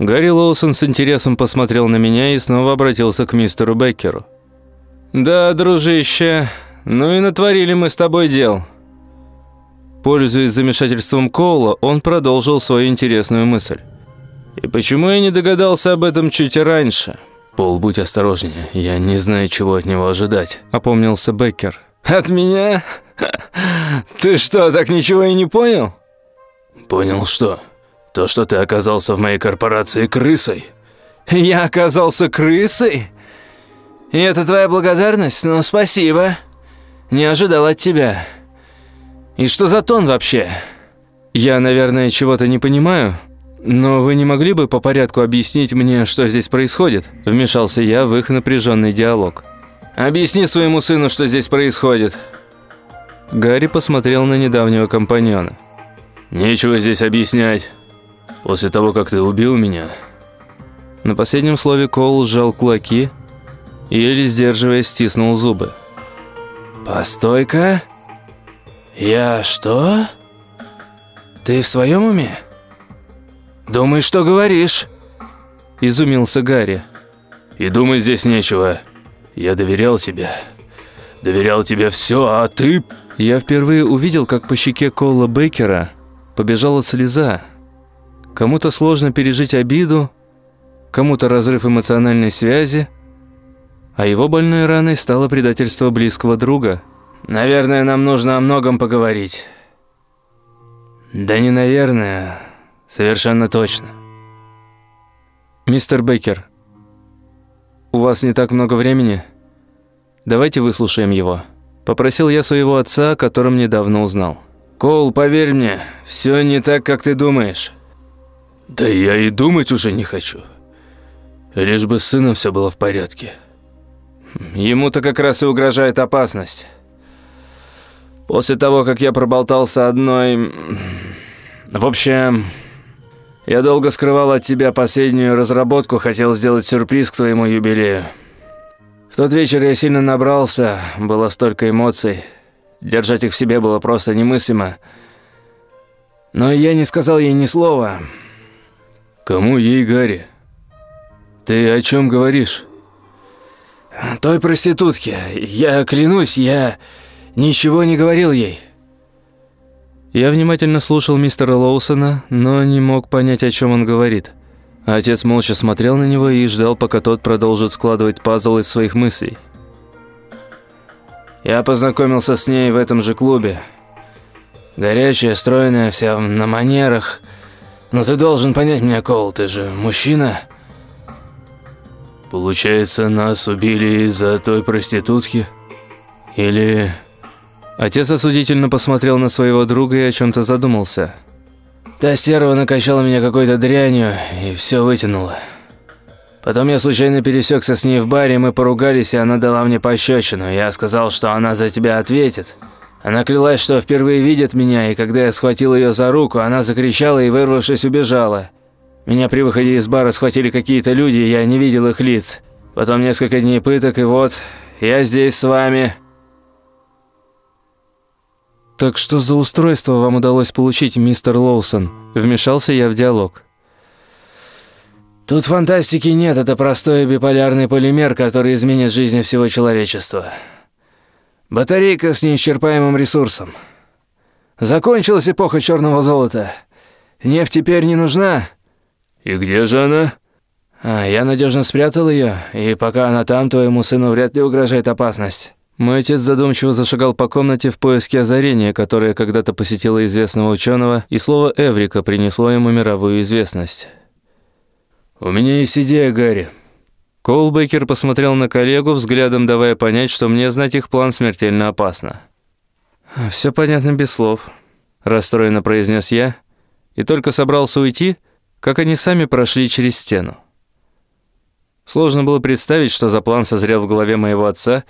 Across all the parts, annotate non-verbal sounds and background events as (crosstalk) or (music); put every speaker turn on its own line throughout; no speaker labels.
Гарри Лоусон с интересом посмотрел на меня и снова обратился к мистеру Беккеру. «Да, дружище, ну и натворили мы с тобой дел». Пользуясь замешательством Коула, он продолжил свою интересную мысль. «И почему я не догадался об этом чуть раньше?» «Пол, будь осторожнее, я не знаю, чего от него ожидать», – опомнился Беккер.
«От меня? (laughs) Ты что, так ничего и не понял?»
«Понял что?» То, что ты оказался в моей корпорации крысой.
Я оказался крысой? И это твоя благодарность? Ну, спасибо. Не ожидал от тебя. И что за тон вообще?
Я, наверное, чего-то не понимаю, но вы не могли бы по порядку объяснить мне, что здесь происходит? Вмешался я в их напряженный диалог.
Объясни своему сыну, что здесь происходит.
Гарри посмотрел на недавнего компаньона. Нечего здесь объяснять. После того, как ты убил меня...» На последнем слове Коул сжал кулаки и, еле сдерживая, стиснул зубы.
«Постой-ка. Я что? Ты в своем уме? Думаешь, что говоришь?»
Изумился Гарри.
«И думать здесь нечего. Я доверял тебе. Доверял тебе все, а ты...»
Я впервые увидел, как по щеке Коула Бейкера побежала слеза, Кому-то сложно пережить обиду, кому-то разрыв эмоциональной связи, а его больной раной стало предательство близкого друга.
«Наверное, нам нужно о многом поговорить». «Да не наверное, совершенно точно».
«Мистер Бейкер, у вас не так много времени? Давайте выслушаем его». Попросил я своего отца, о котором недавно узнал.
«Коул, поверь мне, все не так, как ты думаешь».
Да я и думать уже не хочу. Лишь бы с сыном все было в порядке.
Ему-то как раз и угрожает опасность. После того, как я проболтался одной... В общем, я долго скрывал от тебя последнюю разработку, хотел сделать сюрприз к своему юбилею. В тот вечер я сильно набрался, было столько эмоций. Держать их в себе было просто немыслимо. Но я не сказал ей ни слова.
«Кому ей, Гарри? Ты о чем говоришь?»
«Той проститутке. Я клянусь, я ничего не говорил ей».
Я внимательно слушал мистера Лоусона, но не мог понять, о чем он говорит. Отец молча смотрел на него и ждал, пока тот продолжит складывать пазл из своих мыслей.
«Я познакомился с ней в этом же клубе. Горячая, стройная, вся на манерах». Но ты должен понять меня, Кол, ты же мужчина.
Получается, нас убили из-за той проститутки? Или... Отец осудительно посмотрел на своего друга и о чем-то задумался.
Та стерва накачала меня какой-то дрянью и все вытянула. Потом я случайно пересекся с ней в баре, мы поругались, и она дала мне пощечину. Я сказал, что она за тебя ответит. Она клялась, что впервые видит меня, и когда я схватил ее за руку, она закричала и, вырвавшись, убежала. Меня при выходе из бара схватили какие-то люди, я не видел их лиц. Потом несколько дней пыток, и вот, я здесь с вами».
«Так что за устройство вам удалось получить, мистер Лоусон?» Вмешался я в диалог.
«Тут фантастики нет, это простой биполярный полимер, который изменит жизнь всего человечества». Батарейка с неисчерпаемым ресурсом. Закончилась эпоха черного золота. Нефть теперь не нужна.
И где же она?
А, я надежно спрятал ее, и пока она там, твоему сыну вряд ли угрожает опасность.
Мой отец задумчиво зашагал по комнате в поиске озарения, которое когда-то посетило известного ученого, и слово «эврика» принесло ему мировую известность. «У меня есть идея, Гарри», Коулбекер посмотрел на коллегу, взглядом давая понять, что мне знать их план смертельно опасно. «Все понятно без слов», – расстроенно произнес я, и только собрался уйти, как они сами прошли через стену. Сложно было представить, что за план созрел в голове моего отца,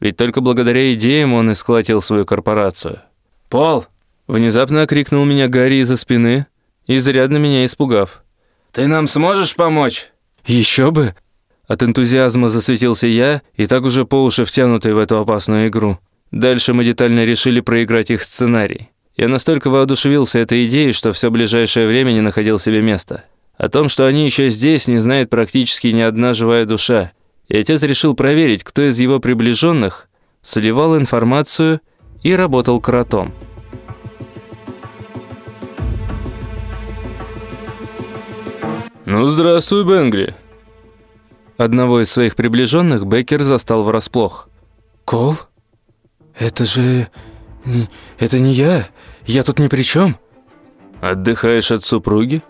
ведь только благодаря идеям он и сколотил свою корпорацию.
«Пол!»
– внезапно окрикнул меня Гарри из-за спины, изрядно меня испугав.
«Ты нам сможешь помочь?»
«Еще бы!» От энтузиазма засветился я, и так уже по уши втянутый в эту опасную игру. Дальше мы детально решили проиграть их сценарий. Я настолько воодушевился этой идеей, что все ближайшее время не находил себе места. О том, что они еще здесь, не знает практически ни одна живая душа. И отец решил проверить, кто из его приближенных сливал информацию и работал кротом. «Ну, здравствуй, Бенгли!» Одного из своих приближенных Беккер застал врасплох.
«Кол? Это же... это не я. Я тут ни при чем».
«Отдыхаешь от супруги?»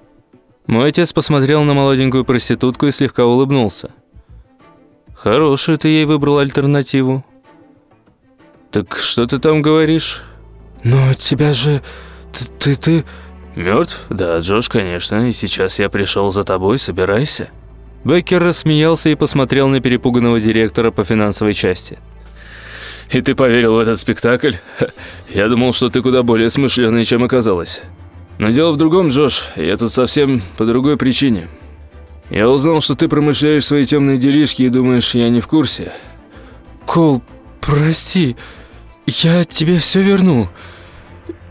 Мой отец посмотрел на молоденькую проститутку и слегка улыбнулся. «Хорошую ты ей выбрал альтернативу». «Так что ты там говоришь?»
«Но тебя же... ты... ты... ты...»
«Мертв? Да, Джош, конечно, и сейчас я пришел за тобой, собирайся». Беккер рассмеялся и посмотрел на перепуганного директора по финансовой части. «И ты поверил в этот спектакль? Я думал, что ты куда более смышленый, чем оказалось. Но дело в другом, Джош, я тут совсем по другой причине. Я узнал, что ты промышляешь свои темные делишки и думаешь, я не в курсе».
«Кол, прости, я тебе все верну».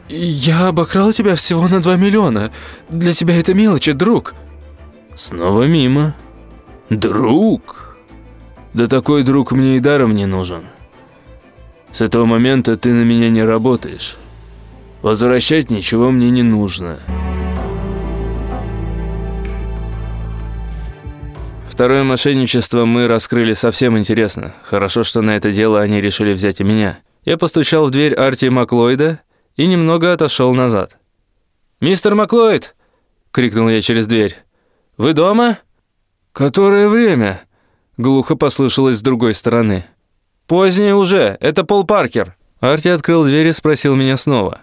«Я обокрал тебя всего на 2 миллиона. Для тебя это мелочи, друг».
«Снова мимо. Друг? Да такой друг мне и даром не нужен. С этого момента ты на меня не работаешь. Возвращать ничего мне не нужно». Второе мошенничество мы раскрыли совсем интересно. Хорошо, что на это дело они решили взять и меня. Я постучал в дверь Арти Маклойда и немного отошел назад. «Мистер Маклойд!» — крикнул я через дверь. «Вы дома?» «Которое время?» — глухо послышалось с другой стороны. «Позднее уже, это Пол Паркер». Арти открыл дверь и спросил меня снова.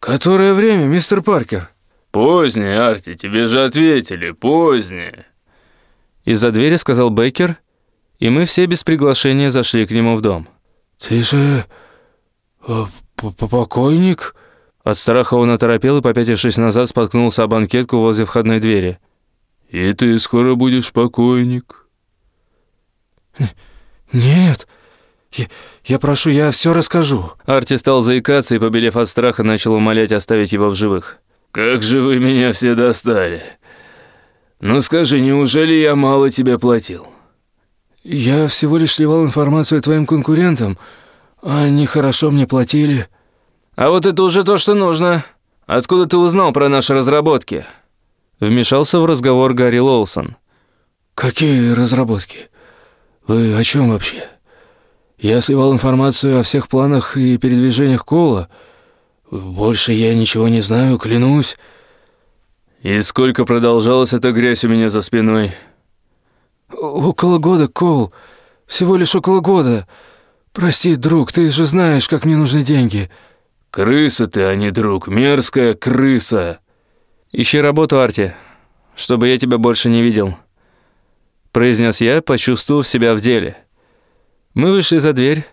«Которое время, мистер Паркер?»
«Позднее, Арти, тебе же ответили, позднее». Из-за двери сказал Бейкер, и мы все без приглашения зашли к нему в дом.
«Ты же... Э, покойник?»
От страха он оторопел и, попятившись назад, споткнулся о банкетку возле входной двери. «И ты скоро будешь покойник?»
«Нет, я, я прошу, я все расскажу».
Арти стал заикаться и, побелев от страха, начал умолять оставить его в живых. «Как же вы меня все достали! Ну скажи, неужели я мало тебе платил?»
«Я всего лишь сливал информацию твоим конкурентам, а они хорошо мне платили».
«А вот это уже то, что нужно. Откуда ты узнал про наши разработки?» Вмешался в разговор Гарри Лоусон.
«Какие разработки? Вы о чем вообще? Я сливал информацию о всех планах и передвижениях Кола. Больше я ничего не знаю, клянусь».
«И сколько продолжалась эта грязь у меня за спиной?»
«Около года, Кол. Всего лишь около года. Прости, друг, ты же знаешь, как мне нужны деньги».
«Крыса ты, а не друг, мерзкая крыса!» «Ищи работу, Арти, чтобы я тебя больше не видел», произнес я, почувствовав себя в деле. Мы вышли за дверь,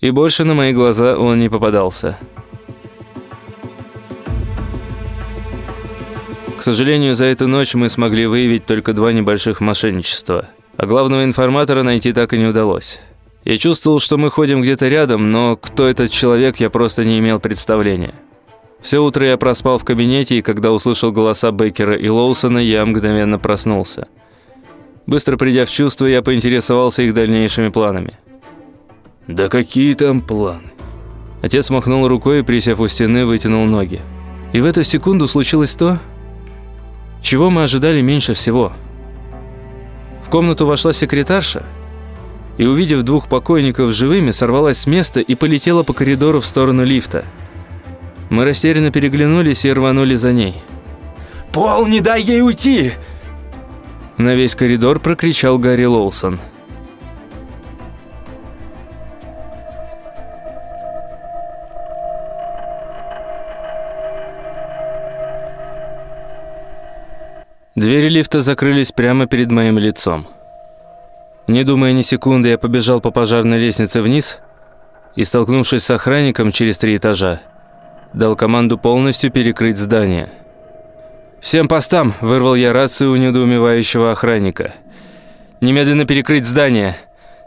и больше на мои глаза он не попадался. К сожалению, за эту ночь мы смогли выявить только два небольших мошенничества, а главного информатора найти так и не удалось. Я чувствовал, что мы ходим где-то рядом, но кто этот человек, я просто не имел представления. Все утро я проспал в кабинете, и когда услышал голоса Бейкера и Лоусона, я мгновенно проснулся. Быстро придя в чувство, я поинтересовался их дальнейшими планами. «Да какие там планы?» Отец махнул рукой и, присев у стены, вытянул ноги. И в эту секунду случилось то, чего мы ожидали меньше всего. В комнату вошла секретарша и, увидев двух покойников живыми, сорвалась с места и полетела по коридору в сторону лифта – мы растерянно переглянулись и рванули за ней.
«Пол, не дай ей уйти!»
На весь коридор прокричал Гарри Лоусон. Двери лифта закрылись прямо перед моим лицом. Не думая ни секунды, я побежал по пожарной лестнице вниз и, столкнувшись с охранником через три этажа, дал команду полностью перекрыть здание. «Всем постам!» – вырвал я рацию у недоумевающего охранника. «Немедленно перекрыть здание!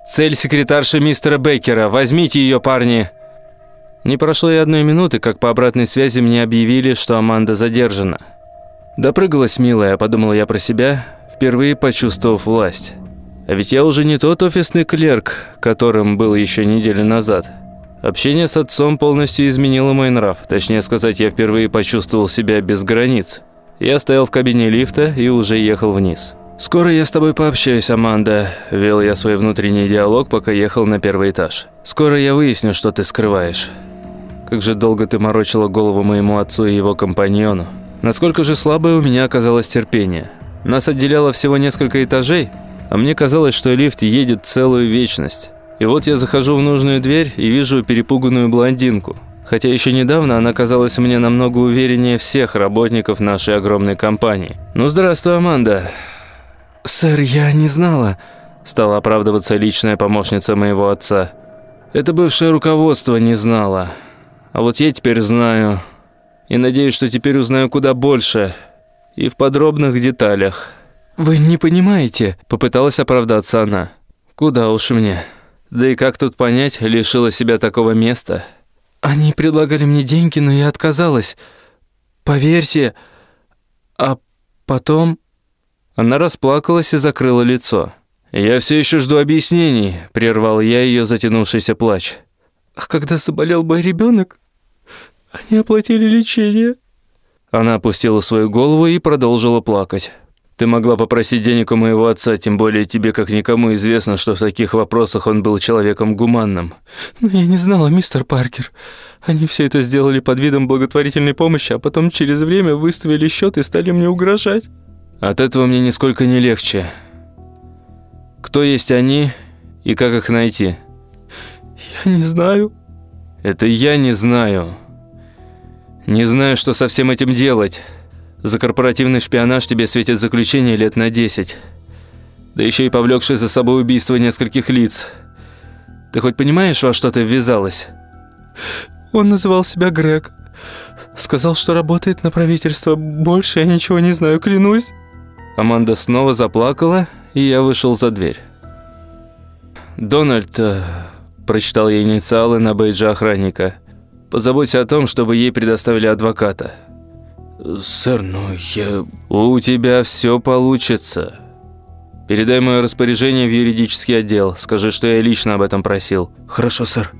Цель секретарша мистера Бейкера! Возьмите ее, парни!» Не прошло и одной минуты, как по обратной связи мне объявили, что Аманда задержана. Допрыгалась милая, подумал я про себя, впервые почувствовав власть. А ведь я уже не тот офисный клерк, которым был еще неделю назад. Общение с отцом полностью изменило мой нрав. Точнее сказать, я впервые почувствовал себя без границ. Я стоял в кабине лифта и уже ехал вниз. «Скоро я с тобой пообщаюсь, Аманда», – вел я свой внутренний диалог, пока ехал на первый этаж. «Скоро я выясню, что ты скрываешь. Как же долго ты морочила голову моему отцу и его компаньону. Насколько же слабое у меня оказалось терпение. Нас отделяло всего несколько этажей, а мне казалось, что лифт едет целую вечность. И вот я захожу в нужную дверь и вижу перепуганную блондинку. Хотя еще недавно она казалась мне намного увереннее всех работников нашей огромной компании. «Ну, здравствуй, Аманда.
«Сэр, я не знала», –
стала оправдываться личная помощница моего отца. «Это бывшее руководство не знало. А вот я теперь знаю. И надеюсь, что теперь узнаю куда больше. И в подробных деталях».
«Вы не понимаете», – попыталась оправдаться она.
«Куда уж мне. Да и как тут понять, лишила себя такого места?»
«Они предлагали мне деньги, но я отказалась. Поверьте. А потом...»
Она расплакалась и закрыла лицо. «Я все еще жду объяснений», – прервал я ее затянувшийся плач.
«А когда заболел мой ребенок, они оплатили лечение».
Она опустила свою голову и продолжила плакать. «Ты могла попросить денег у моего отца, тем более тебе как никому известно, что в таких вопросах он был человеком гуманным».
«Но я не знала, мистер Паркер. Они все это сделали под видом благотворительной помощи, а потом через время выставили счет и стали мне угрожать».
От этого мне нисколько не легче. Кто есть они и как их найти?
Я не знаю.
Это я не знаю. Не знаю, что со всем этим делать. За корпоративный шпионаж тебе светит заключение лет на 10. Да еще и повлекший за собой убийство нескольких лиц. Ты хоть понимаешь, во что ты ввязалась?
Он называл себя Грег. Сказал, что работает на правительство. Больше я ничего не знаю, клянусь.
Аманда снова заплакала, и я вышел за дверь. «Дональд», э, – прочитал я инициалы на бейдже охранника, – «позаботься о том, чтобы ей предоставили адвоката».
«Сэр, ну я...»
«У тебя все получится. Передай мое распоряжение в юридический отдел. Скажи, что я лично об этом просил».
«Хорошо, сэр».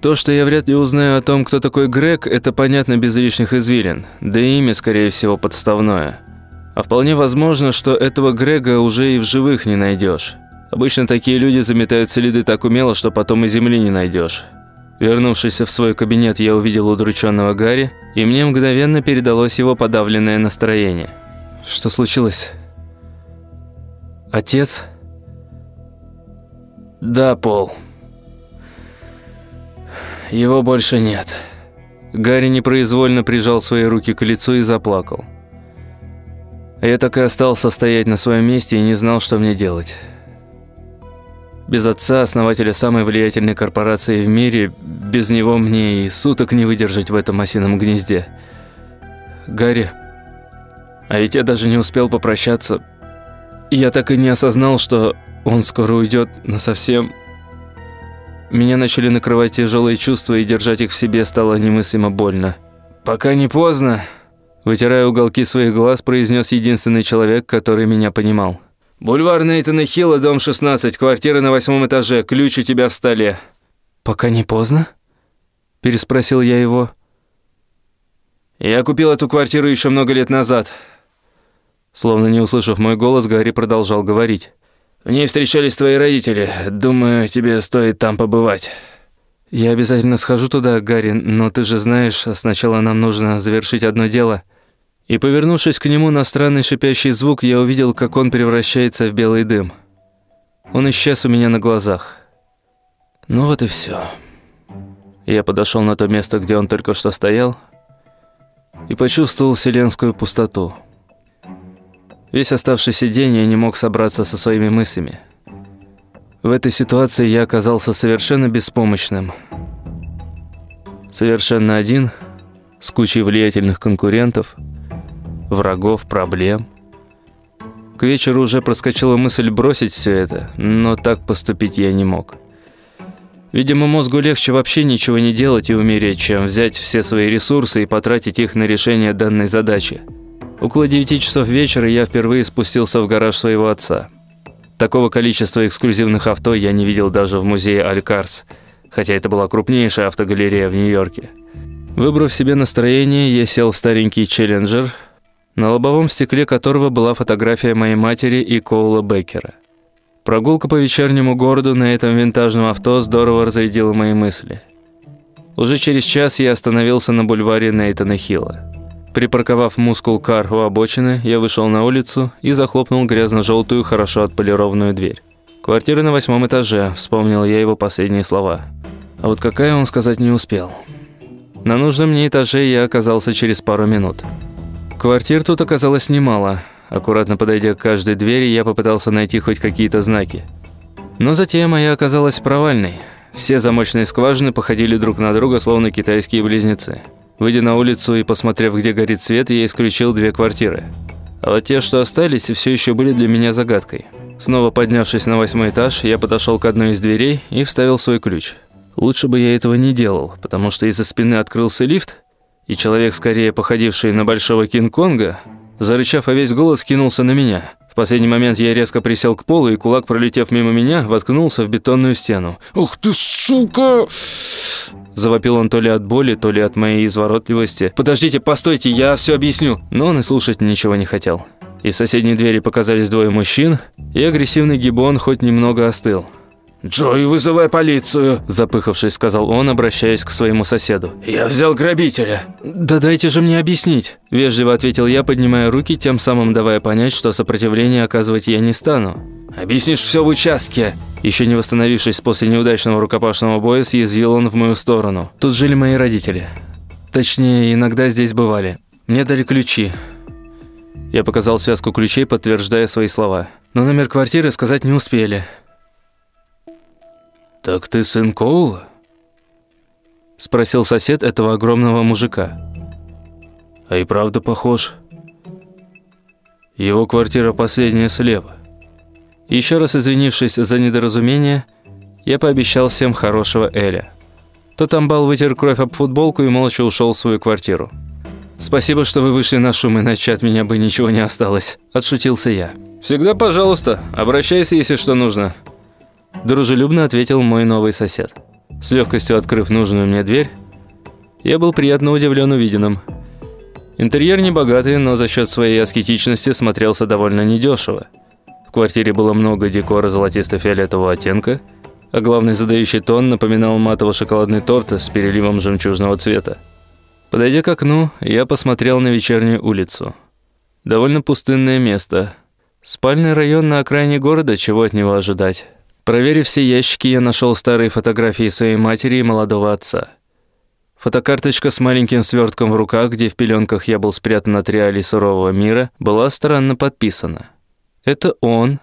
То, что я вряд ли узнаю о том, кто такой Грег, это понятно без лишних извилин. Да и имя, скорее всего, подставное. А вполне возможно, что этого Грега уже и в живых не найдешь. Обычно такие люди заметают следы так умело, что потом и земли не найдешь. Вернувшись в свой кабинет, я увидел удрученного Гарри, и мне мгновенно передалось его подавленное настроение.
Что случилось? Отец?
Да, Пол. Его больше нет. Гарри непроизвольно прижал свои руки к лицу и заплакал. Я так и остался стоять на своем месте и не знал, что мне делать. Без отца, основателя самой влиятельной корпорации в мире, без него мне и суток не выдержать в этом осином гнезде. Гарри, а ведь я даже не успел попрощаться. Я так и не осознал, что он скоро уйдет насовсем. Меня начали накрывать тяжелые чувства, и держать их в себе стало немыслимо больно. «Пока не поздно», Вытирая уголки своих глаз, произнес единственный человек, который меня понимал. «Бульвар Нейтана Хилла, дом 16, квартира на восьмом этаже, ключ у тебя в столе».
«Пока не поздно?» – переспросил я его.
«Я купил эту квартиру еще много лет назад». Словно не услышав мой голос, Гарри продолжал говорить. «В ней встречались твои родители. Думаю, тебе стоит там побывать».
«Я обязательно схожу туда, Гарри, но ты же знаешь, сначала нам нужно завершить одно дело».
И, повернувшись к нему на странный шипящий звук, я увидел, как он превращается в белый дым. Он исчез у меня на глазах. Ну вот и все. Я подошел на то место, где он только что стоял, и почувствовал вселенскую пустоту. Весь оставшийся день я не мог собраться со своими мыслями. В этой ситуации я оказался совершенно беспомощным. Совершенно один, с кучей влиятельных конкурентов – врагов, проблем. К вечеру уже проскочила мысль бросить все это, но так поступить я не мог. Видимо, мозгу легче вообще ничего не делать и умереть, чем взять все свои ресурсы и потратить их на решение данной задачи. Около 9 часов вечера я впервые спустился в гараж своего отца. Такого количества эксклюзивных авто я не видел даже в музее Алькарс, хотя это была крупнейшая автогалерея в Нью-Йорке. Выбрав себе настроение, я сел в старенький «Челленджер», на лобовом стекле которого была фотография моей матери и Коула Беккера. Прогулка по вечернему городу на этом винтажном авто здорово разрядила мои мысли. Уже через час я остановился на бульваре Нейтана Хилла. Припарковав мускул-кар у обочины, я вышел на улицу и захлопнул грязно-желтую, хорошо отполированную дверь. «Квартира на восьмом этаже», – вспомнил я его последние слова. А вот какая он сказать не успел. На нужном мне этаже я оказался через пару минут. Квартир тут оказалось немало. Аккуратно подойдя к каждой двери, я попытался найти хоть какие-то знаки. Но затем моя оказалась провальной. Все замочные скважины походили друг на друга, словно китайские близнецы. Выйдя на улицу и посмотрев, где горит свет, я исключил две квартиры. А вот те, что остались, все еще были для меня загадкой. Снова поднявшись на восьмой этаж, я подошел к одной из дверей и вставил свой ключ. Лучше бы я этого не делал, потому что из-за спины открылся лифт, и человек, скорее походивший на большого Кинг-Конга, зарычав во весь голос, кинулся на меня. В последний момент я резко присел к полу, и кулак, пролетев мимо меня, воткнулся в бетонную стену. «Ух ты, сука!» Завопил он то ли от боли, то ли от моей изворотливости. «Подождите, постойте, я все объясню!» Но он и слушать ничего не хотел. Из соседней двери показались двое мужчин, и агрессивный гибон хоть немного остыл. «Джой, вызывай полицию!» – запыхавшись, сказал он, обращаясь к своему соседу. «Я взял грабителя!» «Да дайте же мне объяснить!» – вежливо ответил я, поднимая руки, тем самым давая понять, что сопротивление оказывать я не стану. «Объяснишь все в участке!» Еще не восстановившись после неудачного рукопашного боя, съязвил он в мою сторону. Тут жили мои родители. Точнее, иногда здесь бывали. Мне дали ключи. Я показал связку ключей, подтверждая свои слова. Но номер квартиры сказать не успели. «Так ты сын Коула?» Спросил сосед этого огромного мужика. «А и правда похож. Его квартира последняя слева». Еще раз извинившись за недоразумение, я пообещал всем хорошего Эля. Тот амбал вытер кровь об футболку и молча ушел в свою квартиру. «Спасибо, что вы вышли на шум, иначе от меня бы ничего не осталось», – отшутился я. «Всегда пожалуйста, обращайся, если что нужно», – дружелюбно ответил мой новый сосед. С легкостью открыв нужную мне дверь, я был приятно удивлен увиденным. Интерьер не богатый, но за счет своей аскетичности смотрелся довольно недешево. В квартире было много декора золотисто-фиолетового оттенка, а главный задающий тон напоминал матово-шоколадный торт с переливом жемчужного цвета. Подойдя к окну, я посмотрел на вечернюю улицу. Довольно пустынное место. Спальный район на окраине города, чего от него ожидать? Проверив все ящики, я нашел старые фотографии своей матери и молодого отца. Фотокарточка с маленьким свертком в руках, где в пеленках я был спрятан от реалий сурового мира, была странно подписана. Это он.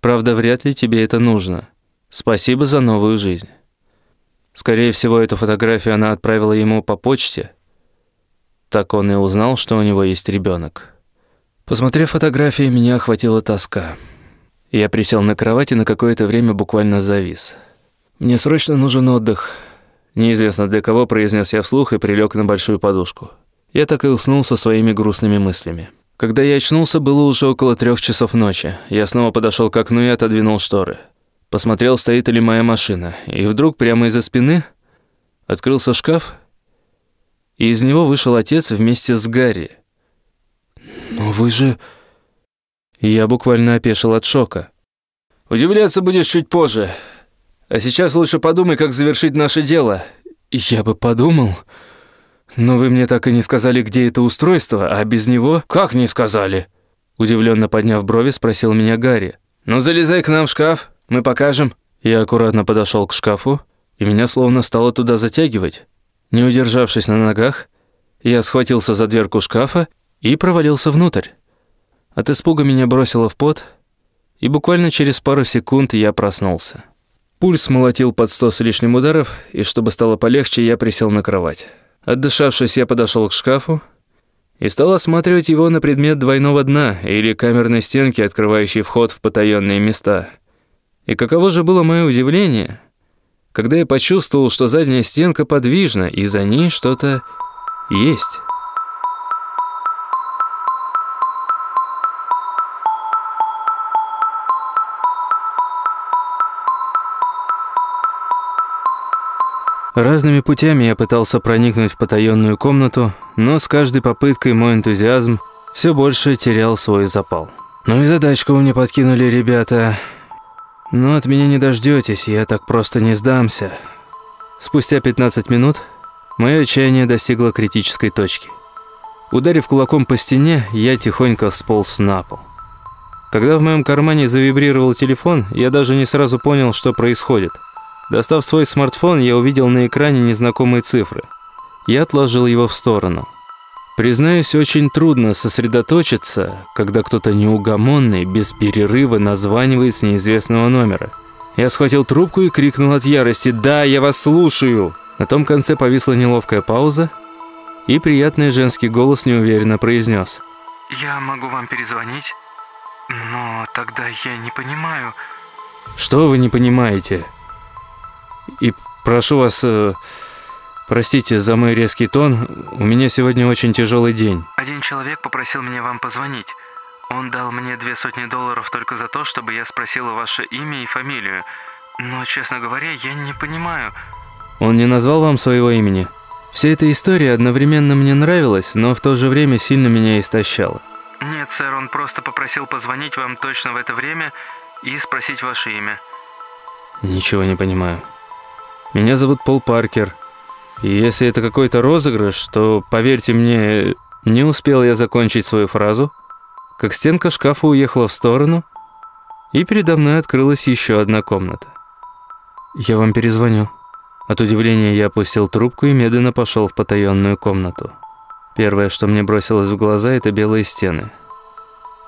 Правда, вряд ли тебе это нужно. Спасибо за новую жизнь. Скорее всего, эту фотографию она отправила ему по почте. Так он и узнал, что у него есть ребенок. Посмотрев фотографии, меня охватила тоска. Я присел на кровати и на какое-то время буквально завис. «Мне срочно нужен отдых». Неизвестно для кого произнес я вслух и прилег на большую подушку. Я так и уснул со своими грустными мыслями. Когда я очнулся, было уже около трех часов ночи. Я снова подошел к окну и отодвинул шторы. Посмотрел, стоит ли моя машина. И вдруг прямо из-за спины открылся шкаф, и из него вышел отец вместе с Гарри. «Но вы же...» Я буквально опешил от шока. «Удивляться будешь чуть позже. А сейчас лучше подумай, как завершить наше дело». «Я бы подумал...» «Но вы мне так и не сказали, где это устройство, а без него...» «Как не сказали?» Удивленно подняв брови, спросил меня Гарри. «Ну, залезай к нам в шкаф, мы покажем». Я аккуратно подошел к шкафу, и меня словно стало туда затягивать. Не удержавшись на ногах, я схватился за дверку шкафа и провалился внутрь. От испуга меня бросило в пот, и буквально через пару секунд я проснулся. Пульс молотил под сто с лишним ударов, и чтобы стало полегче, я присел на кровать. Отдышавшись, я подошел к шкафу и стал осматривать его на предмет двойного дна или камерной стенки, открывающей вход в потаенные места. И каково же было мое удивление, когда я почувствовал, что задняя стенка подвижна, и за ней что-то есть. Разными путями я пытался проникнуть в потаенную комнату, но с каждой попыткой мой энтузиазм все больше терял свой запал. Ну и задачку мне подкинули, ребята. Но от меня не дождетесь, я так просто не сдамся. Спустя 15 минут мое отчаяние достигло критической точки. Ударив кулаком по стене, я тихонько сполз на пол. Когда в моем кармане завибрировал телефон, я даже не сразу понял, что происходит – Достав свой смартфон, я увидел на экране незнакомые цифры. Я отложил его в сторону. Признаюсь, очень трудно сосредоточиться, когда кто-то неугомонный, без перерыва названивает с неизвестного номера. Я схватил трубку и крикнул от ярости «Да, я вас слушаю!». На том конце повисла неловкая пауза, и приятный женский голос неуверенно произнес
«Я могу вам перезвонить, но тогда я не понимаю...»
«Что вы не понимаете?» И прошу вас, э, простите за мой резкий тон, у меня сегодня очень тяжелый день.
Один человек попросил меня вам позвонить. Он дал мне две сотни долларов только за то, чтобы я спросила ваше имя и фамилию. Но, честно говоря, я не понимаю.
Он не назвал вам своего имени? Вся эта история одновременно мне нравилась, но в то же время сильно меня истощала.
Нет, сэр, он просто попросил позвонить вам точно в это время и спросить ваше имя.
Ничего не понимаю. Меня зовут Пол Паркер. И если это какой-то розыгрыш, то, поверьте мне, не успел я закончить свою фразу, как стенка шкафа уехала в сторону, и передо мной открылась еще одна комната. «Я вам перезвоню». От удивления я опустил трубку и медленно пошел в потаенную комнату. Первое, что мне бросилось в глаза, это белые стены.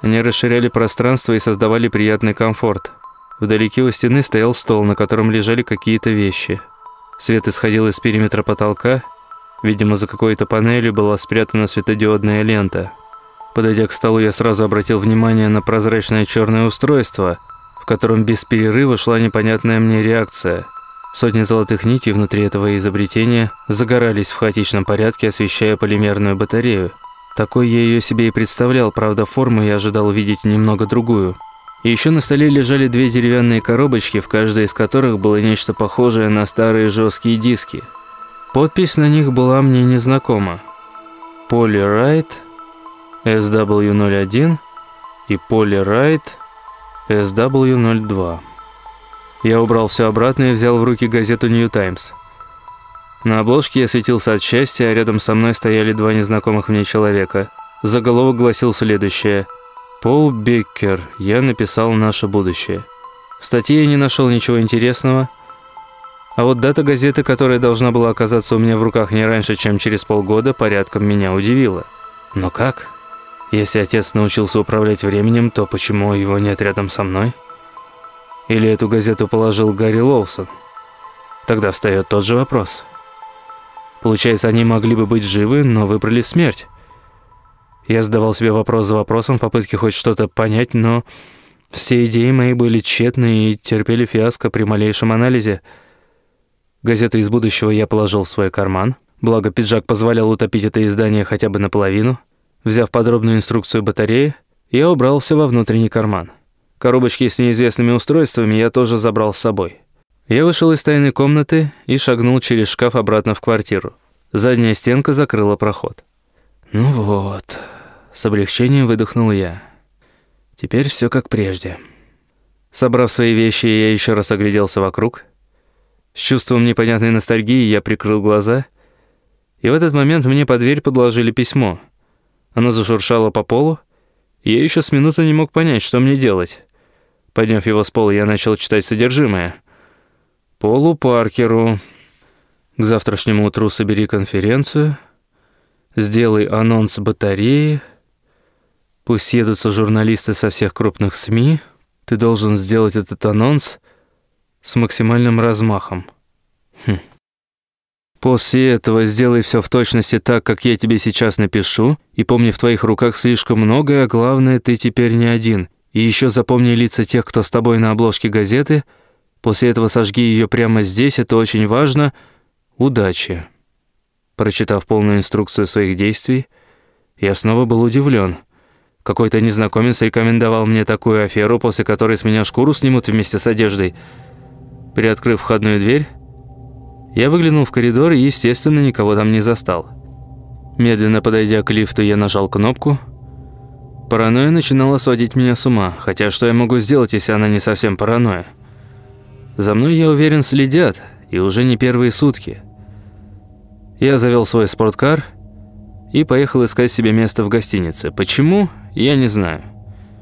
Они расширяли пространство и создавали приятный комфорт. Вдалеке у стены стоял стол, на котором лежали какие-то вещи – Свет исходил из периметра потолка. Видимо, за какой-то панелью была спрятана светодиодная лента. Подойдя к столу, я сразу обратил внимание на прозрачное черное устройство, в котором без перерыва шла непонятная мне реакция. Сотни золотых нитей внутри этого изобретения загорались в хаотичном порядке, освещая полимерную батарею. Такой я ее себе и представлял, правда, форму я ожидал увидеть немного другую – еще на столе лежали две деревянные коробочки, в каждой из которых было нечто похожее на старые жесткие диски. Подпись на них была мне незнакома. Полирайт SW01 и Полирайт SW02. Я убрал все обратно и взял в руки газету «Нью Таймс». На обложке я светился от счастья, а рядом со мной стояли два незнакомых мне человека. Заголовок гласил следующее – Пол Беккер. Я написал «Наше будущее». В статье я не нашел ничего интересного, а вот дата газеты, которая должна была оказаться у меня в руках не раньше, чем через полгода, порядком меня удивила. Но как? Если отец научился управлять временем, то почему его нет рядом со мной? Или эту газету положил Гарри Лоусон? Тогда встает тот же вопрос. Получается, они могли бы быть живы, но выбрали смерть. Я задавал себе вопрос за вопросом в попытке хоть что-то понять, но все идеи мои были тщетны и терпели фиаско при малейшем анализе. Газету из будущего я положил в свой карман, благо пиджак позволял утопить это издание хотя бы наполовину. Взяв подробную инструкцию батареи, я убрал все во внутренний карман. Коробочки с неизвестными устройствами я тоже забрал с собой. Я вышел из тайной комнаты и шагнул через шкаф обратно в квартиру. Задняя стенка закрыла проход. «Ну вот», с облегчением выдохнул я. Теперь все как прежде. Собрав свои вещи, я еще раз огляделся вокруг. С чувством непонятной ностальгии я прикрыл глаза, и в этот момент мне под дверь подложили письмо. Оно зашуршало по полу, я еще с минуту не мог понять, что мне делать. Подняв его с пола, я начал читать содержимое. «Полу Паркеру. К завтрашнему утру собери конференцию. Сделай анонс батареи». Пусть съедутся журналисты со всех крупных СМИ. Ты должен сделать этот анонс с максимальным размахом. Хм. После этого сделай все в точности так, как я тебе сейчас напишу, и помни, в твоих руках слишком много, а главное, ты теперь не один. И еще запомни лица тех, кто с тобой на обложке газеты. После этого сожги ее прямо здесь, это очень важно. Удачи. Прочитав полную инструкцию своих действий, я снова был удивлен. Какой-то незнакомец рекомендовал мне такую аферу, после которой с меня шкуру снимут вместе с одеждой. Приоткрыв входную дверь, Я выглянул в коридор и, естественно, никого там не застал. Медленно подойдя к лифту, я нажал кнопку. Паранойя начинала сводить меня с ума, хотя что я могу сделать, если она не совсем паранойя? За мной, я уверен, следят, и уже не первые сутки. Я завел свой спорткар и поехал искать себе место в гостинице. Почему? Я не знаю.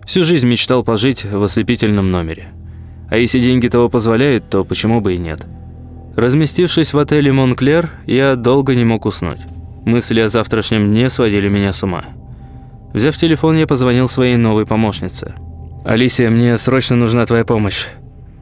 Всю жизнь мечтал пожить в ослепительном номере. А если деньги того позволяют, то почему бы и нет? Разместившись в отеле «Монклер», я долго не мог уснуть. Мысли о завтрашнем дне сводили меня с ума. Взяв телефон, я позвонил своей новой помощнице. «Алисия, мне срочно нужна твоя помощь».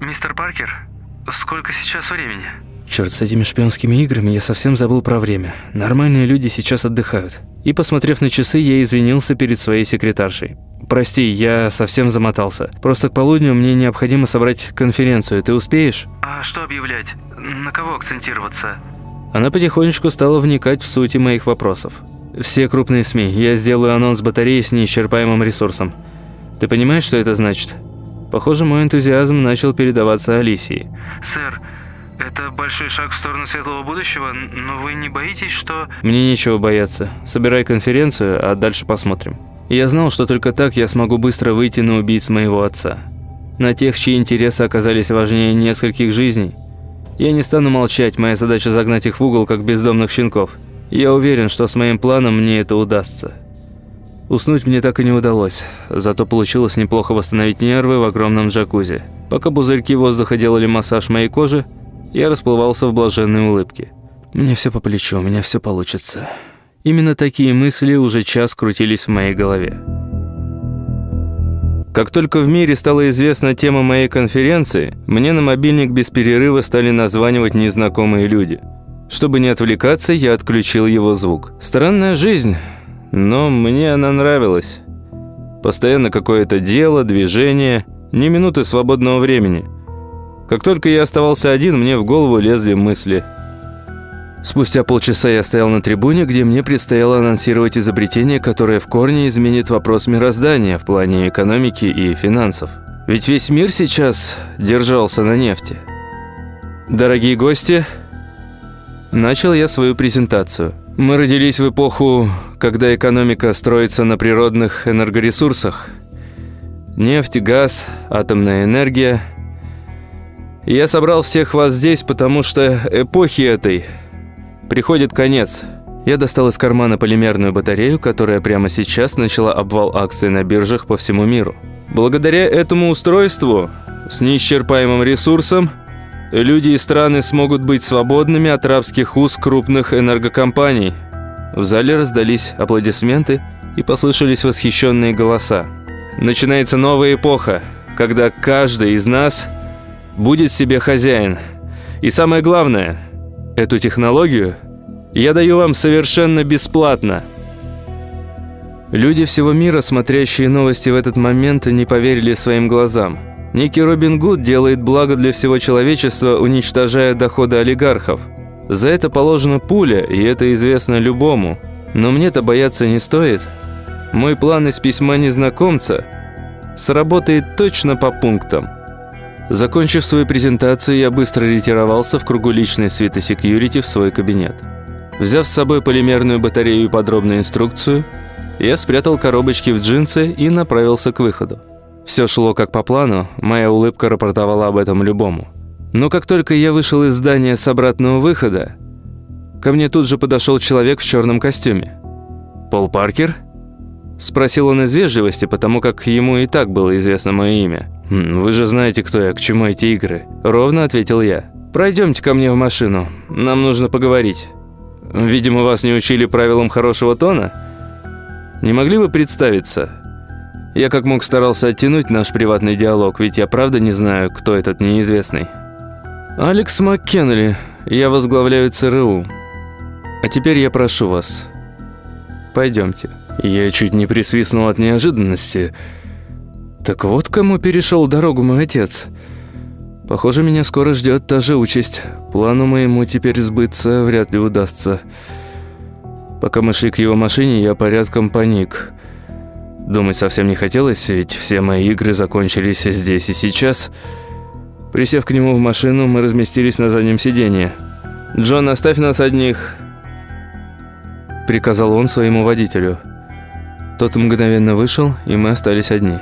«Мистер Паркер, сколько сейчас времени?»
Черт, с этими шпионскими играми я совсем забыл про время. Нормальные люди сейчас отдыхают. И, посмотрев на часы, я извинился перед своей секретаршей. «Прости, я совсем замотался. Просто к полудню мне необходимо собрать конференцию. Ты успеешь?»
«А что объявлять? На кого акцентироваться?»
Она потихонечку стала вникать в сути моих вопросов. «Все крупные СМИ. Я сделаю анонс батареи с неисчерпаемым ресурсом. Ты понимаешь, что это значит?» Похоже, мой энтузиазм начал передаваться Алисии.
«Сэр, это большой шаг в сторону светлого будущего, но вы не боитесь, что...»
«Мне нечего бояться. Собирай конференцию, а дальше посмотрим». Я знал, что только так я смогу быстро выйти на убийц моего отца. На тех, чьи интересы оказались важнее нескольких жизней. Я не стану молчать, моя задача загнать их в угол, как бездомных щенков. Я уверен, что с моим планом мне это удастся. Уснуть мне так и не удалось, зато получилось неплохо восстановить нервы в огромном джакузи. Пока пузырьки воздуха делали массаж моей кожи, я расплывался в блаженной улыбке. «Мне все по плечу, у меня все получится». Именно такие мысли уже час крутились в моей голове. Как только в мире стала известна тема моей конференции, мне на мобильник без перерыва стали названивать незнакомые люди. Чтобы не отвлекаться, я отключил его звук. Странная жизнь, но мне она нравилась. Постоянно какое-то дело, движение, ни минуты свободного времени. Как только я оставался один, мне в голову лезли мысли – Спустя полчаса я стоял на трибуне, где мне предстояло анонсировать изобретение, которое в корне изменит вопрос мироздания в плане экономики и финансов. Ведь весь мир сейчас держался на нефти. Дорогие гости, начал я свою презентацию. Мы родились в эпоху, когда экономика строится на природных энергоресурсах. Нефть, газ, атомная энергия. Я собрал всех вас здесь, потому что эпохи этой – Приходит конец. Я достал из кармана полимерную батарею, которая прямо сейчас начала обвал акций на биржах по всему миру. Благодаря этому устройству с неисчерпаемым ресурсом люди и страны смогут быть свободными от рабских уз крупных энергокомпаний. В зале раздались аплодисменты и послышались восхищенные голоса. Начинается новая эпоха, когда каждый из нас будет себе хозяин. И самое главное – Эту технологию я даю вам совершенно бесплатно. Люди всего мира, смотрящие новости в этот момент, не поверили своим глазам. Некий Робин Гуд делает благо для всего человечества, уничтожая доходы олигархов. За это положена пуля, и это известно любому. Но мне-то бояться не стоит. Мой план из письма незнакомца сработает точно по пунктам. Закончив свою презентацию, я быстро ретировался в кругу личной свиты секьюрити в свой кабинет. Взяв с собой полимерную батарею и подробную инструкцию, я спрятал коробочки в джинсы и направился к выходу. Все шло как по плану, моя улыбка рапортовала об этом любому. Но как только я вышел из здания с обратного выхода, ко мне тут же подошел человек в черном костюме. «Пол Паркер?» Спросил он из вежливости, потому как ему и так было известно мое имя. «Вы же знаете, кто я, к чему эти игры?» Ровно ответил я. «Пройдемте ко мне в машину. Нам нужно поговорить. Видимо, вас не учили правилам хорошего тона? Не могли бы представиться?» Я как мог старался оттянуть наш приватный диалог, ведь я правда не знаю, кто этот неизвестный. «Алекс МакКеннелли. Я возглавляю ЦРУ. А теперь я прошу вас. Пойдемте». Я чуть не присвистнул от неожиданности. Так вот кому перешел дорогу мой отец. Похоже, меня скоро ждет та же участь. Плану моему теперь сбыться вряд ли удастся. Пока мы шли к его машине, я порядком паник. Думать совсем не хотелось, ведь все мои игры закончились здесь и сейчас. Присев к нему в машину, мы разместились на заднем сиденье. «Джон, оставь нас одних», — приказал он своему водителю. Тот мгновенно вышел, и мы остались одни.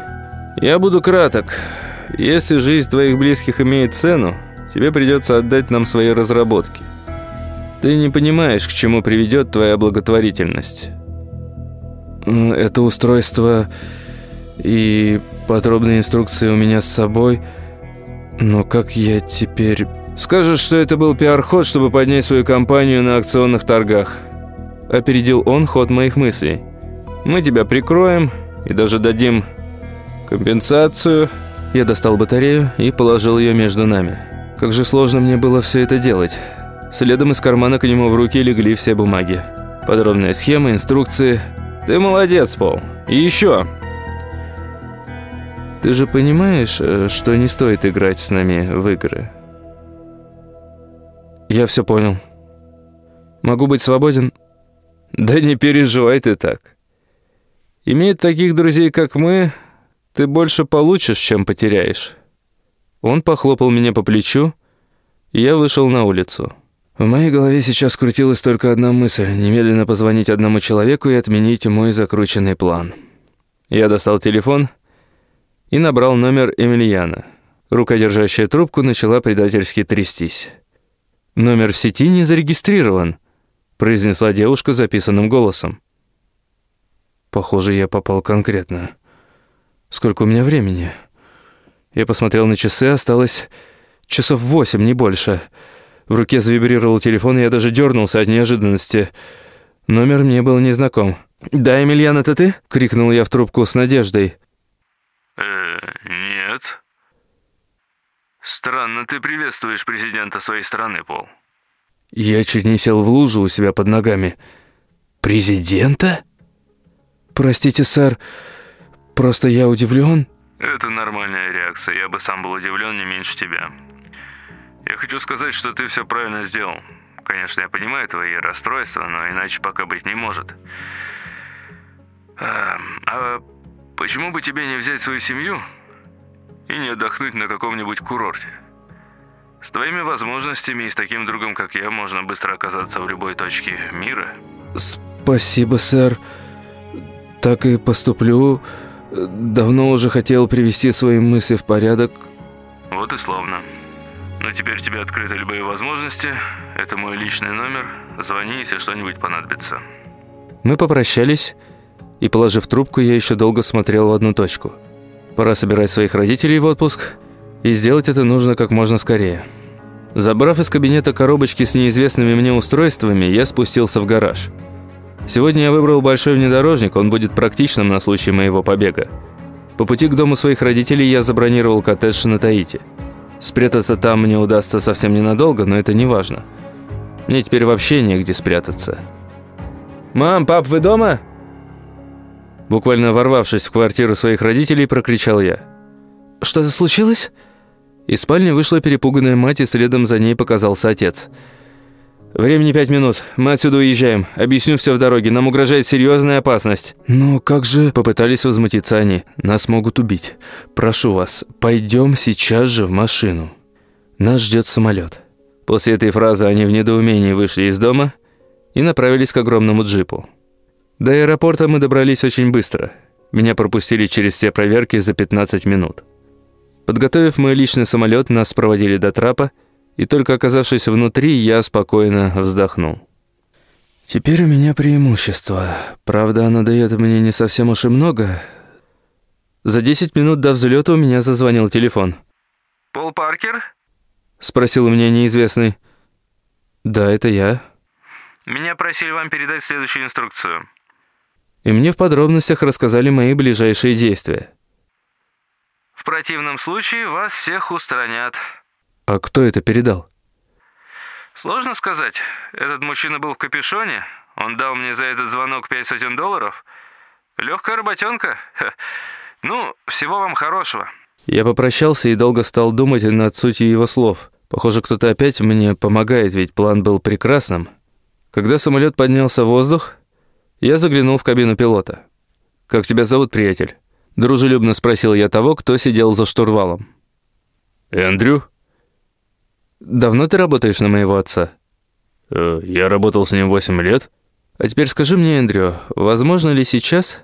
«Я буду краток. Если жизнь твоих близких имеет цену, тебе придется отдать нам свои разработки. Ты не понимаешь, к чему приведет твоя благотворительность». «Это устройство и подробные инструкции у меня с собой, но как я теперь...» «Скажешь, что это был пиар-ход, чтобы поднять свою компанию на акционных торгах». Опередил он ход моих мыслей. «Мы тебя прикроем и даже дадим компенсацию». Я достал батарею и положил ее между нами. Как же сложно мне было все это делать. Следом из кармана к нему в руки легли все бумаги. Подробная схема, инструкции. «Ты молодец, Пол. И еще...» «Ты же понимаешь, э, что не стоит играть с нами в игры?» «Я все понял. Могу быть свободен?» «Да не переживай ты так. Имея таких друзей, как мы, ты больше получишь, чем потеряешь». Он похлопал меня по плечу, и я вышел на улицу. В моей голове сейчас крутилась только одна мысль – немедленно позвонить одному человеку и отменить мой закрученный план. Я достал телефон и набрал номер Эмильяна. Рука, держащая трубку, начала предательски трястись. «Номер в сети не зарегистрирован», – произнесла девушка записанным голосом. «Похоже, я попал конкретно. Сколько у меня времени?» Я посмотрел на часы, осталось часов восемь, не больше. В руке завибрировал телефон, и я даже дернулся от неожиданности. Номер мне был незнаком. «Да, Эмильян, это ты?» — крикнул я в трубку с надеждой.
«Э, нет. Странно ты приветствуешь президента своей страны, Пол».
Я чуть не сел в лужу у себя под ногами. «Президента?» «Простите, сэр, просто я удивлен».
Это нормальная реакция. Я бы сам был удивлен не меньше тебя. Я хочу сказать, что ты все правильно сделал. Конечно, я понимаю твои расстройства, но иначе пока быть не может. А, а почему бы тебе не взять свою семью и не отдохнуть на каком-нибудь курорте? С твоими возможностями и с таким другом, как я, можно быстро оказаться в любой точке мира.
Спасибо, сэр. Так и поступлю. Давно уже хотел привести свои мысли в порядок.
Вот и славно. Но теперь тебе открыты любые возможности. Это мой личный номер. Звони, если что-нибудь понадобится.
Мы попрощались, и, положив трубку, я еще долго смотрел в одну точку. Пора собирать своих родителей в отпуск, и сделать это нужно как можно скорее. Забрав из кабинета коробочки с неизвестными мне устройствами, я спустился в гараж. Сегодня я выбрал большой внедорожник, он будет практичным на случай моего побега. По пути к дому своих родителей я забронировал коттедж на Таити. Спрятаться там мне удастся совсем ненадолго, но это не важно. Мне теперь вообще негде спрятаться. «Мам, пап, вы дома?» Буквально ворвавшись в квартиру своих родителей, прокричал я. «Что-то случилось?» Из спальни вышла перепуганная мать, и следом за ней показался отец – «Времени пять минут. Мы отсюда уезжаем. Объясню все в дороге. Нам угрожает серьезная опасность». «Но как же...» – попытались возмутиться они. «Нас могут убить. Прошу вас, пойдем сейчас же в машину. Нас ждет самолет». После этой фразы они в недоумении вышли из дома и направились к огромному джипу. До аэропорта мы добрались очень быстро. Меня пропустили через все проверки за 15 минут. Подготовив мой личный самолет, нас проводили до трапа, и только оказавшись внутри, я спокойно вздохнул. Теперь у меня преимущество. Правда, оно дает мне не совсем уж и много. За 10 минут до взлета у меня зазвонил телефон.
«Пол Паркер?»
Спросил у меня неизвестный. «Да, это я».
«Меня просили вам передать следующую инструкцию».
И мне в подробностях рассказали мои ближайшие действия.
«В противном случае вас всех устранят».
А кто это передал?
Сложно сказать. Этот мужчина был в капюшоне. Он дал мне за этот звонок пять сотен долларов. Легкая работенка. Ну, всего вам хорошего.
Я попрощался и долго стал думать над сутью его слов. Похоже, кто-то опять мне помогает, ведь план был прекрасным. Когда самолет поднялся в воздух, я заглянул в кабину пилота. «Как тебя зовут, приятель?» Дружелюбно спросил я того, кто сидел за штурвалом. «Эндрю?» «Давно ты работаешь на моего отца?» Э, я работал с ним 8 лет.
А теперь скажи мне, Эндрю, возможно ли сейчас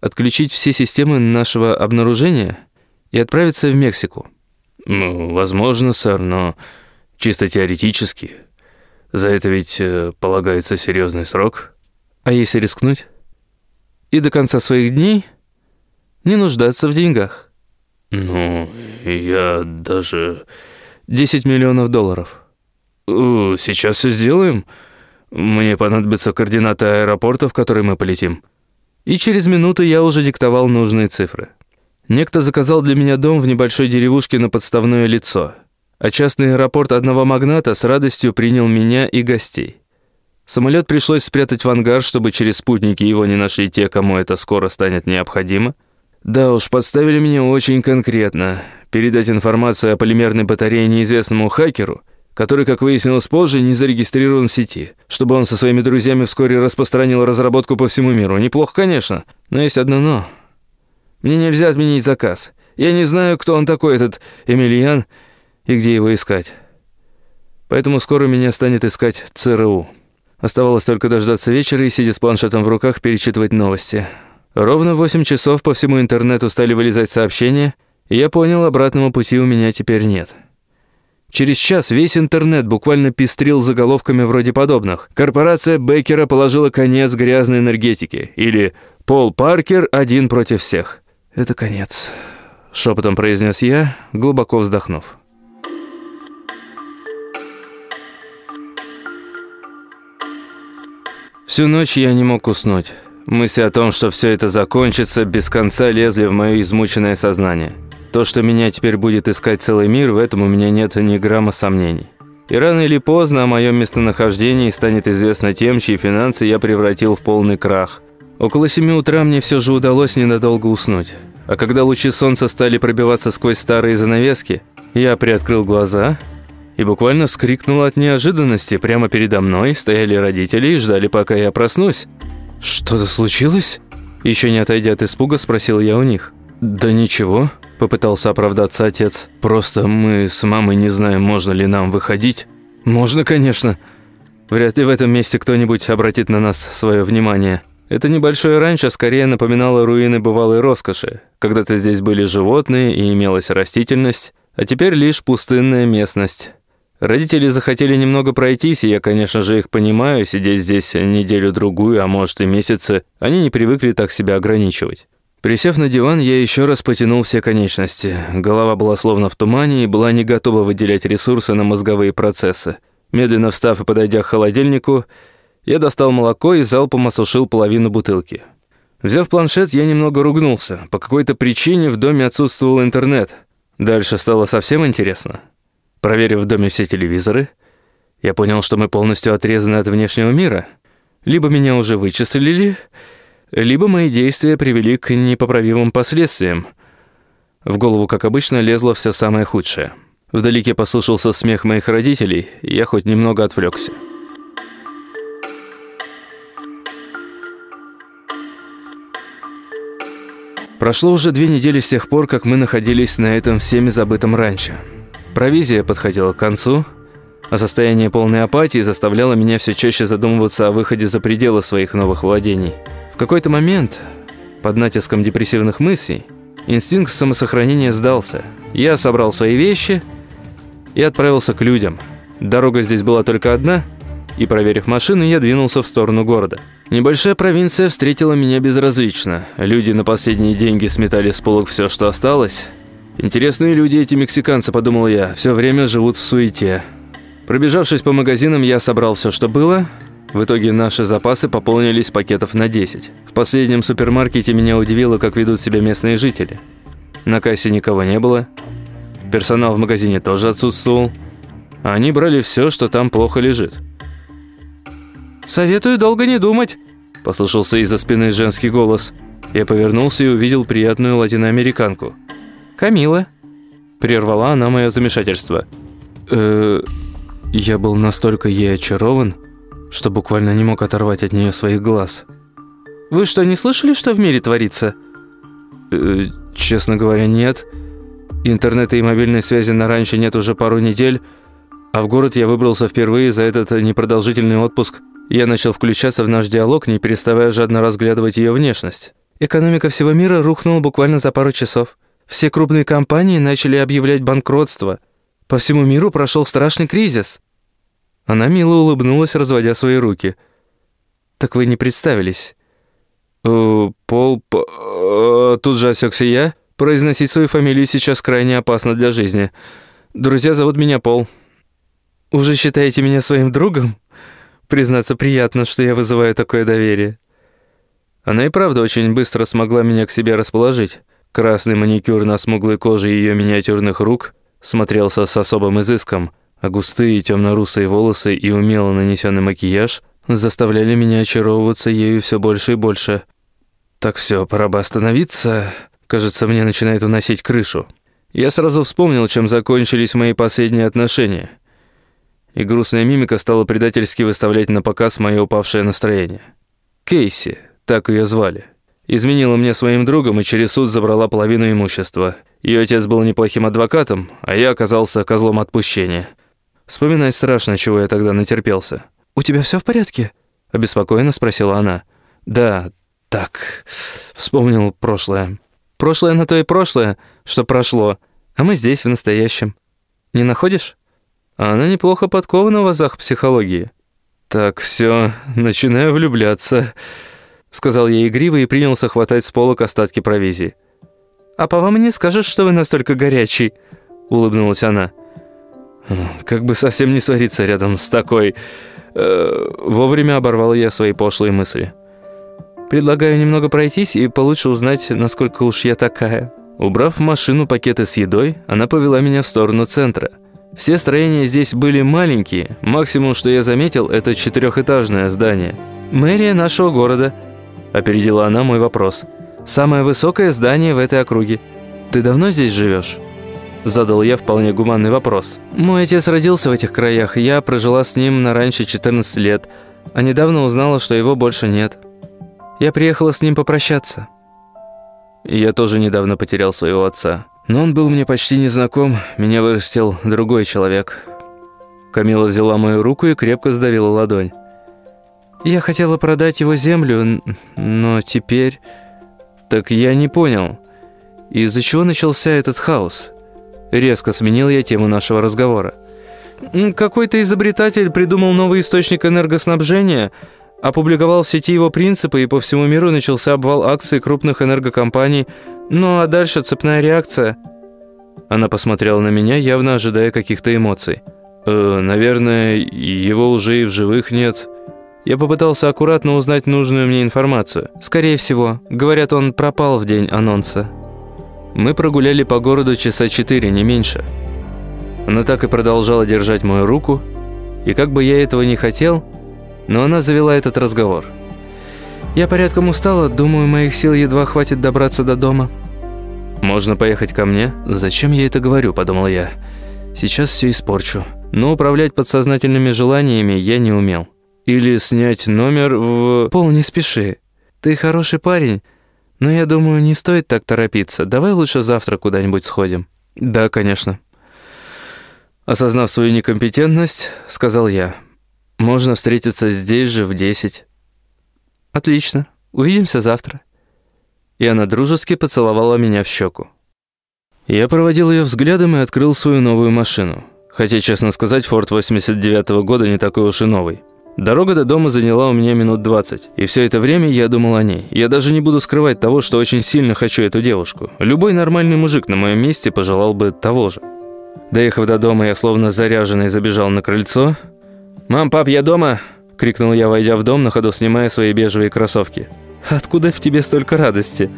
отключить все системы нашего обнаружения и отправиться в Мексику?
Ну, возможно, сэр, но чисто теоретически. За это ведь э, полагается серьезный срок.
А если рискнуть? И до конца своих дней не нуждаться в деньгах.
Ну, я даже...
10 миллионов долларов.
Сейчас все сделаем. Мне понадобятся координаты аэропорта, в который мы полетим.
И через минуту я уже диктовал нужные цифры. Некто заказал для меня дом в небольшой деревушке на подставное лицо, а частный аэропорт одного магната с радостью принял меня и гостей. Самолет пришлось спрятать в ангар, чтобы через спутники его не нашли те, кому это скоро станет необходимо. Да уж, подставили меня очень конкретно. Передать информацию о полимерной батарее неизвестному хакеру, который, как выяснилось позже, не зарегистрирован в сети, чтобы он со своими друзьями вскоре распространил разработку по всему миру. Неплохо, конечно, но есть одно «но». Мне нельзя отменить заказ. Я не знаю, кто он такой, этот Эмильян, и где его искать. Поэтому скоро меня станет искать ЦРУ. Оставалось только дождаться вечера и, сидя с планшетом в руках, перечитывать новости. Ровно в 8 часов по всему интернету стали вылезать сообщения, я понял, обратного пути у меня теперь нет. Через час весь интернет буквально пестрил заголовками вроде подобных. «Корпорация Беккера положила конец грязной энергетике» или «Пол Паркер один против всех». «Это конец», — шепотом произнес я, глубоко вздохнув. Всю ночь я не мог уснуть. Мысли о том, что все это закончится, без конца лезли в мое измученное сознание. То, что меня теперь будет искать целый мир, в этом у меня нет ни грамма сомнений. И рано или поздно о моем местонахождении станет известно тем, чьи финансы я превратил в полный крах. Около семи утра мне все же удалось ненадолго уснуть. А когда лучи солнца стали пробиваться сквозь старые занавески, я приоткрыл глаза и буквально вскрикнул от неожиданности. Прямо передо мной стояли родители и ждали, пока я проснусь. «Что-то случилось?» Еще не отойдя от испуга, спросил я у них. «Да ничего», – попытался оправдаться отец. «Просто мы с мамой не знаем, можно ли нам выходить». «Можно, конечно. Вряд ли в этом месте кто-нибудь обратит на нас свое внимание». Это небольшое ранчо скорее напоминало руины бывалой роскоши. Когда-то здесь были животные и имелась растительность, а теперь лишь пустынная местность. Родители захотели немного пройтись, и я, конечно же, их понимаю, сидеть здесь неделю-другую, а может и месяцы, они не привыкли так себя ограничивать. Присев на диван, я еще раз потянул все конечности. Голова была словно в тумане и была не готова выделять ресурсы на мозговые процессы. Медленно встав и подойдя к холодильнику, я достал молоко и залпом осушил половину бутылки. Взяв планшет, я немного ругнулся. По какой-то причине в доме отсутствовал интернет. Дальше стало совсем интересно. Проверив в доме все телевизоры, я понял, что мы полностью отрезаны от внешнего мира. Либо меня уже вычислили, либо мои действия привели к непоправимым последствиям. В голову, как обычно, лезло все самое худшее. Вдалеке послышался смех моих родителей, и я хоть немного отвлекся. Прошло уже две недели с тех пор, как мы находились на этом всеми забытом ранчо. Провизия подходила к концу, а состояние полной апатии заставляло меня все чаще задумываться о выходе за пределы своих новых владений. В какой-то момент, под натиском депрессивных мыслей, инстинкт самосохранения сдался. Я собрал свои вещи и отправился к людям. Дорога здесь была только одна, и, проверив машину, я двинулся в сторону города. Небольшая провинция встретила меня безразлично. Люди на последние деньги сметали с полок все, что осталось – Интересные люди эти мексиканцы, подумал я, все время живут в суете. Пробежавшись по магазинам, я собрал все, что было. В итоге наши запасы пополнились пакетов на 10. В последнем супермаркете меня удивило, как ведут себя местные жители. На кассе никого не было. Персонал в магазине тоже отсутствовал. Они брали все, что там плохо лежит. «Советую долго не думать», – послышался из-за спины женский голос. Я повернулся и увидел приятную латиноамериканку – «Камила», – прервала она мое замешательство. «Э, я был настолько ей очарован, что буквально не мог оторвать от нее своих глаз. «Вы что, не слышали, что в мире творится?» э, «Честно говоря, нет. Интернета и мобильной связи на раньше нет уже пару недель,
А в город я выбрался впервые за этот непродолжительный отпуск. Я начал включаться в наш диалог, не переставая жадно разглядывать ее внешность. Экономика всего мира рухнула буквально за пару часов. Все крупные компании начали объявлять банкротство. По всему миру прошел страшный кризис. Она мило улыбнулась, разводя свои руки. «Так вы не представились». «Э, «Пол...» э, Тут же осекся я. Произносить свою фамилию сейчас крайне опасно для жизни. Друзья зовут меня Пол. Уже считаете меня своим другом? Признаться, приятно, что я вызываю такое доверие. Она и правда очень быстро смогла меня к себе расположить. Красный маникюр на смуглой коже ее миниатюрных рук смотрелся с особым изыском, а густые темно-русые волосы и умело нанесенный макияж заставляли меня очаровываться ею все больше и больше. Так все, пора бы остановиться. Кажется, мне начинает уносить крышу. Я сразу вспомнил, чем закончились мои последние отношения. И грустная мимика стала предательски выставлять на показ мое упавшее настроение. Кейси, так ее звали. Изменила мне своим другом и через суд забрала половину имущества. Ее отец был неплохим адвокатом, а я оказался козлом отпущения. Вспоминать страшно, чего я тогда натерпелся. «У тебя все в порядке?» – обеспокоенно спросила она. «Да, так, вспомнил прошлое. Прошлое на то и прошлое, что прошло, а мы здесь, в настоящем. Не находишь?» А она неплохо подкована в азах психологии. «Так, все, начинаю влюбляться», — сказал я игриво и принялся хватать с полок остатки провизии. «А по вам и не скажешь, что вы настолько горячий», — улыбнулась она. «Как бы совсем не свариться рядом с такой...» э, Вовремя оборвал я свои пошлые мысли. «Предлагаю немного пройтись и получше узнать, насколько уж я такая». Убрав в машину пакеты с едой, она повела меня в сторону центра. Все строения здесь были маленькие, максимум, что я заметил, это четырехэтажное здание. «Мэрия нашего города», – опередила она мой вопрос. «Самое высокое здание в этой округе. Ты давно здесь живешь?» Задал я вполне гуманный вопрос. «Мой отец родился в этих краях, я прожила с ним на раньше 14 лет, а недавно узнала, что его больше нет. Я приехала с ним попрощаться». Я тоже недавно потерял своего отца. Но он был мне почти незнаком, меня вырастил другой человек. Камила взяла мою руку и крепко сдавила ладонь. Я хотела продать его землю, но теперь... Так я не понял, из-за чего начался этот хаос? Резко сменил я тему нашего разговора. Какой-то изобретатель придумал новый источник энергоснабжения, опубликовал в сети его принципы, и по всему миру начался обвал акций крупных энергокомпаний. Ну а дальше цепная реакция. Она посмотрела на меня, явно ожидая каких-то эмоций. «Э, «Наверное, его уже и в живых нет». Я попытался аккуратно узнать нужную мне информацию. Скорее всего, говорят, он пропал в день анонса. Мы прогуляли по городу часа четыре, не меньше. Она так и продолжала держать мою руку, и как бы я этого не хотел, но она завела этот разговор. «Я порядком устала, думаю, моих сил едва хватит добраться до дома». «Можно поехать ко мне? Зачем я это говорю?» – подумал я. «Сейчас все испорчу». Но управлять подсознательными желаниями я не умел. Или снять номер в... «Пол, не спеши. Ты хороший парень, «Но я думаю, не стоит так торопиться. Давай лучше завтра куда-нибудь сходим». «Да, конечно». Осознав свою некомпетентность, сказал я. «Можно встретиться здесь же в десять». «Отлично. Увидимся завтра». И она дружески поцеловала меня в щеку. Я проводил ее взглядом и открыл свою новую машину. Хотя, честно сказать, Форд 89 -го года не такой уж и новый. Дорога до дома заняла у меня минут 20, и все это время я думал о ней. Я даже не буду скрывать того, что очень сильно хочу эту девушку. Любой нормальный мужик на моем месте пожелал бы того же. Доехав до дома, я словно заряженный забежал на крыльцо. «Мам, пап, я дома!» – крикнул я, войдя в дом, на ходу снимая свои бежевые кроссовки. «Откуда в тебе столько радости?»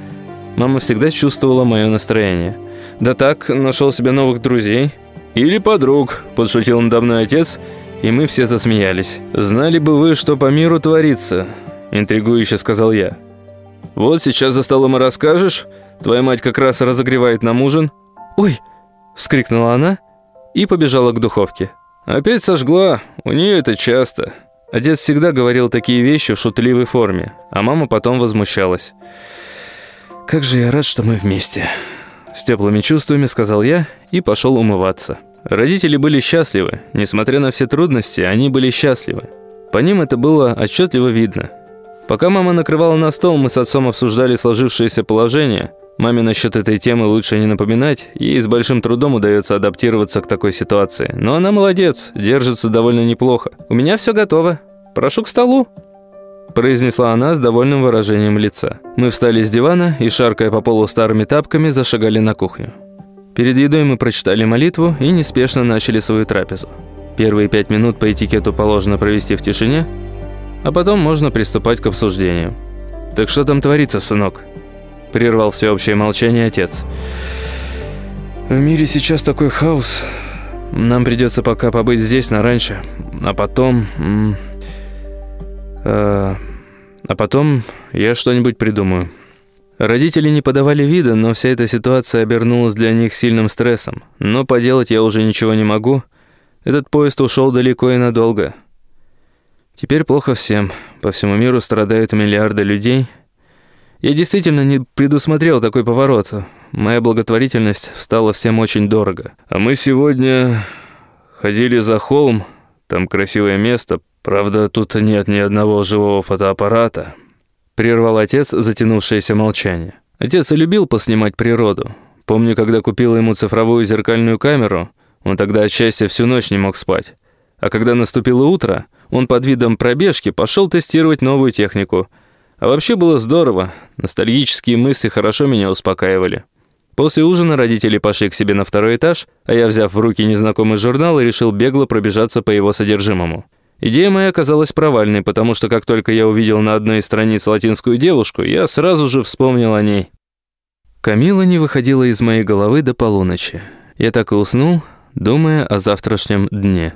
Мама всегда чувствовала мое настроение. «Да так, нашел себе новых друзей». «Или подруг», – подшутил надо мной отец – и мы все засмеялись. «Знали бы вы, что по миру творится», – интригующе сказал я. «Вот сейчас за столом и расскажешь. Твоя мать как раз разогревает нам ужин». «Ой!» – вскрикнула она и побежала к духовке. «Опять сожгла. У нее это часто». Отец всегда говорил такие вещи в шутливой форме, а мама потом возмущалась. «Как же я рад, что мы вместе!» С теплыми чувствами сказал я и пошел умываться. Родители были счастливы. Несмотря на все трудности, они были счастливы. По ним это было отчетливо видно. Пока мама накрывала на стол, мы с отцом обсуждали сложившееся положение. Маме насчет этой темы лучше не напоминать, ей с большим трудом удается адаптироваться к такой ситуации. Но она молодец, держится довольно неплохо. «У меня все готово. Прошу к столу», произнесла она с довольным выражением лица. Мы встали с дивана и, шаркая по полу старыми тапками, зашагали на кухню. Перед едой мы прочитали молитву и неспешно начали свою трапезу. Первые пять минут по этикету положено провести в тишине, а потом можно приступать к обсуждению. «Так что там творится, сынок?» Прервал всеобщее молчание отец. «В мире сейчас такой хаос. Нам придется пока побыть здесь на раньше, а потом... Э, а потом я что-нибудь придумаю». Родители не подавали вида, но вся эта ситуация обернулась для них сильным стрессом. Но поделать я уже ничего не могу. Этот поезд ушел далеко и надолго. Теперь плохо всем. По всему миру страдают миллиарды людей. Я действительно не предусмотрел такой поворот. Моя благотворительность стала всем очень дорого. А мы сегодня ходили за холм. Там красивое место. Правда, тут нет ни одного живого фотоаппарата. Прервал отец затянувшееся молчание. Отец и любил поснимать природу. Помню, когда купил ему цифровую зеркальную камеру, он тогда от счастья всю ночь не мог спать. А когда наступило утро, он под видом пробежки пошел тестировать новую технику. А вообще было здорово, ностальгические мысли хорошо меня успокаивали. После ужина родители пошли к себе на второй этаж, а я, взяв в руки незнакомый журнал, решил бегло пробежаться по его содержимому. Идея моя оказалась провальной, потому что как только я увидел на одной из страниц латинскую девушку, я сразу же вспомнил о ней. Камила не выходила из моей головы до полуночи. Я так и уснул, думая о завтрашнем дне.